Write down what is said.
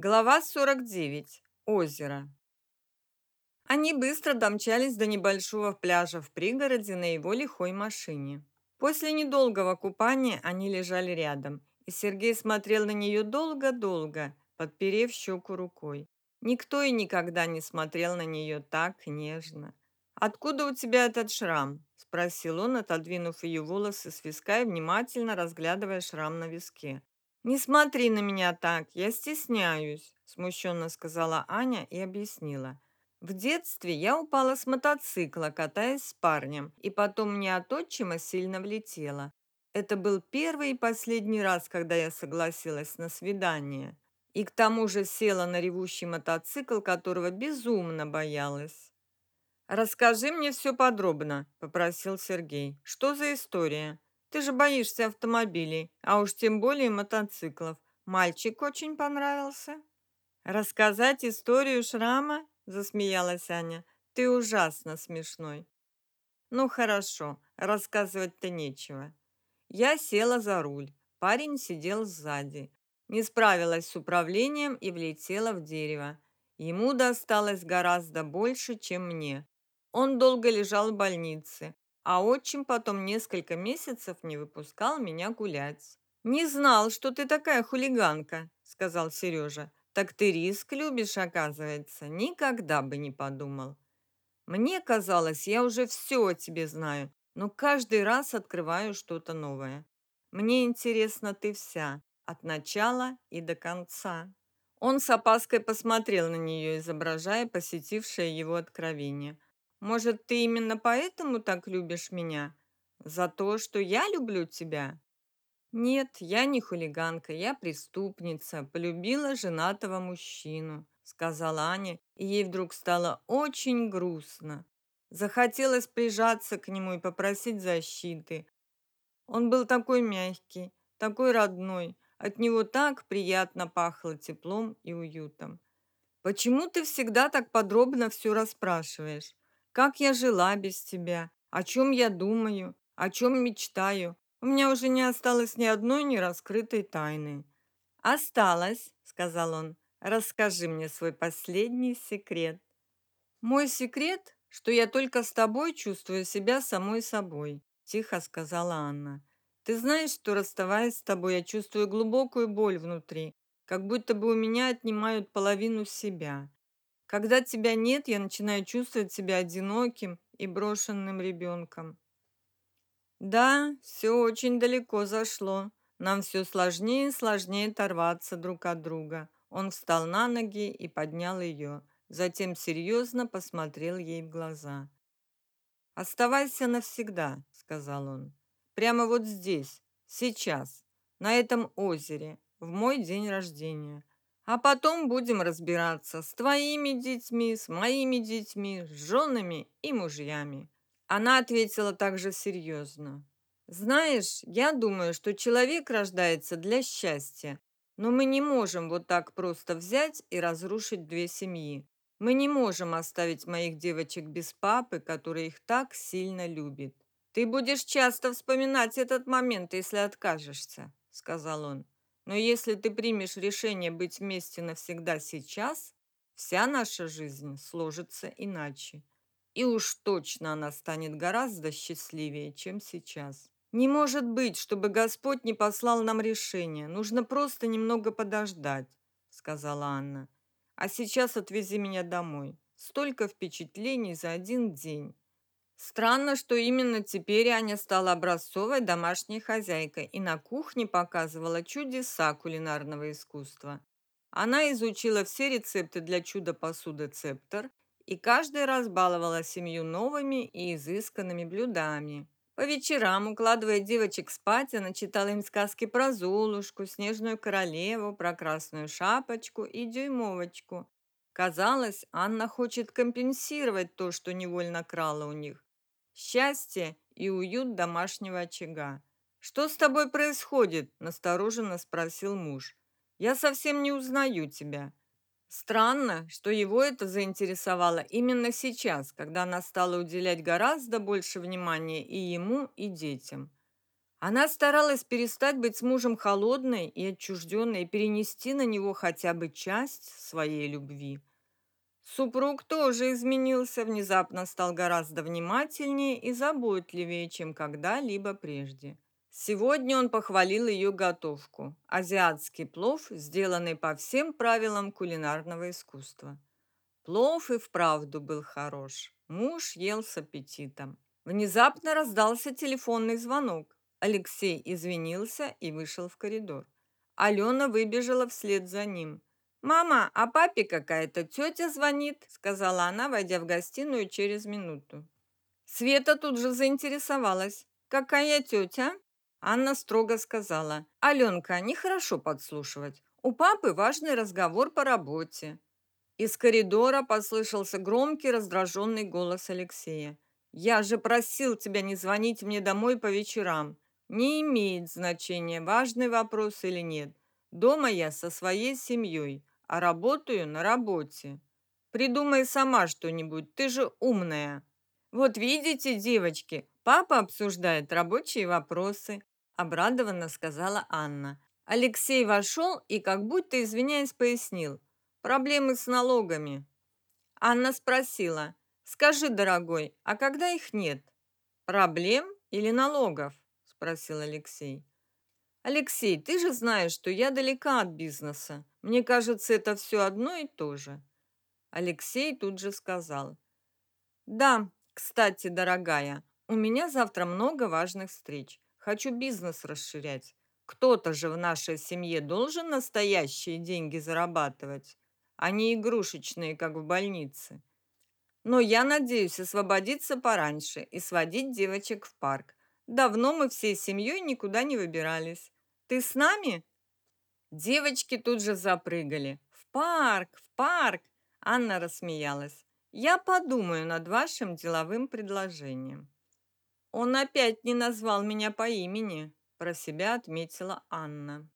Глава 49. Озеро. Они быстро домчались до небольшого пляжа в пригороде на его лихой машине. После недолгого купания они лежали рядом, и Сергей смотрел на нее долго-долго, подперев щеку рукой. Никто и никогда не смотрел на нее так нежно. «Откуда у тебя этот шрам?» – спросил он, отодвинув ее волосы с виска и внимательно разглядывая шрам на виске. «Не смотри на меня так, я стесняюсь», – смущенно сказала Аня и объяснила. «В детстве я упала с мотоцикла, катаясь с парнем, и потом мне от отчима сильно влетело. Это был первый и последний раз, когда я согласилась на свидание. И к тому же села на ревущий мотоцикл, которого безумно боялась. «Расскажи мне все подробно», – попросил Сергей. «Что за история?» Ты же боишься автомобилей, а уж тем более мотоциклов. Мальчик очень понравился. Рассказать историю шрама? Засмеялась Аня. Ты ужасно смешной. Ну хорошо, рассказывать-то нечего. Я села за руль. Парень сидел сзади. Не справилась с управлением и влетела в дерево. Ему досталось гораздо больше, чем мне. Он долго лежал в больнице, а отчим потом несколько месяцев не выпускал меня гулять. «Не знал, что ты такая хулиганка», — сказал Сережа. «Так ты риск любишь, оказывается. Никогда бы не подумал». «Мне казалось, я уже все о тебе знаю, но каждый раз открываю что-то новое. Мне интересно ты вся, от начала и до конца». Он с опаской посмотрел на нее, изображая посетившее его откровение – может, ты именно поэтому так любишь меня? За то, что я люблю тебя? Нет, я не хулиганка, я преступница, полюбила женатого мужчину, сказала Аня, и ей вдруг стало очень грустно. Захотелось прижаться к нему и попросить защиты. Он был такой мягкий, такой родной, от него так приятно пахло теплом и уютом. Почему ты всегда так подробно все расспрашиваешь? Как я жила без тебя? О чем я думаю? О чем мечтаю? У меня уже не осталось ни одной нераскрытой тайны. Осталось, сказал он. Расскажи мне свой последний секрет. Мой секрет, что я только с тобой чувствую себя самой собой, тихо сказала Анна. Ты знаешь, что расставаясь с тобой, я чувствую глубокую боль внутри, как будто бы у меня отнимают половину себя. Когда тебя нет, я начинаю чувствовать себя одиноким и брошенным ребенком. Да, все очень далеко зашло. Нам все сложнее и сложнее оторваться друг от друга. Он встал на ноги и поднял ее. Затем серьезно посмотрел ей в глаза. «Оставайся навсегда», — сказал он. «Прямо вот здесь, сейчас, на этом озере, в мой день рождения. А потом будем разбираться с твоими детьми, с моими детьми, с женами и мужьями. Она ответила также серьезно. Знаешь, я думаю, что человек рождается для счастья, но мы не можем вот так просто взять и разрушить две семьи. Мы не можем оставить моих девочек без папы, который их так сильно любит. Ты будешь часто вспоминать этот момент, если откажешься, сказал он. Но если ты примешь решение быть вместе навсегда сейчас, вся наша жизнь сложится иначе. И уж точно она станет гораздо счастливее, чем сейчас. Не может быть, чтобы Господь не послал нам решение. Нужно просто немного подождать, сказала Анна. А сейчас отвези меня домой. Столько впечатлений за один день. Странно, что именно теперь Аня стала образцовой домашней хозяйкой и на кухне показывала чудеса кулинарного искусства. Она изучила все рецепты для чудо-посуды «Цептор» и каждый раз баловала семью новыми и изысканными блюдами. По вечерам, укладывая девочек спать, она читала им сказки про Золушку, Снежную королеву, про Красную шапочку и Дюймовочку. Казалось, Анна хочет компенсировать то, что невольно крала у них, счастье и уют домашнего очага. «Что с тобой происходит?» – настороженно спросил муж. «Я совсем не узнаю тебя». Странно, что его это заинтересовало именно сейчас, когда она стала уделять гораздо больше внимания и ему, и детям. Она старалась перестать быть с мужем холодной и отчужденной и перенести на него хотя бы часть своей любви. Супруг тоже изменился, внезапно стал гораздо внимательнее и заботливее, чем когда-либо прежде. Сегодня он похвалил ее готовку. Азиатский плов, сделанный по всем правилам кулинарного искусства. Плов и вправду был хорош. Муж ел с аппетитом. Внезапно раздался телефонный звонок. Алексей извинился и вышел в коридор. Алена выбежала вслед за ним. «Мама, а папе какая-то тетя звонит», — сказала она, войдя в гостиную через минуту. Света тут же заинтересовалась. «Какая тетя?» Анна строго сказала. «Аленка, нехорошо подслушивать. У папы важный разговор по работе». Из коридора послышался громкий раздраженный голос Алексея. «Я же просил тебя не звонить мне домой по вечерам. Не имеет значения, важный вопрос или нет. Дома я со своей семьей, а работаю на работе. Придумай сама что-нибудь, ты же умная. Вот видите, девочки, папа обсуждает рабочие вопросы, обрадованно сказала Анна. Алексей вошел и, как будто извиняясь, пояснил. Проблемы с налогами. Анна спросила. Скажи, дорогой, а когда их нет? Проблем или налогов? спросил Алексей. Алексей, ты же знаешь, что я далека от бизнеса. Мне кажется, это все одно и то же. Алексей тут же сказал. Да, кстати, дорогая, у меня завтра много важных встреч. Хочу бизнес расширять. Кто-то же в нашей семье должен настоящие деньги зарабатывать, а не игрушечные, как в больнице. Но я надеюсь освободиться пораньше и сводить девочек в парк. Давно мы всей семьей никуда не выбирались. Ты с нами?» Девочки тут же запрыгали. «В парк! В парк!» Анна рассмеялась. «Я подумаю над вашим деловым предложением». «Он опять не назвал меня по имени», про себя отметила Анна.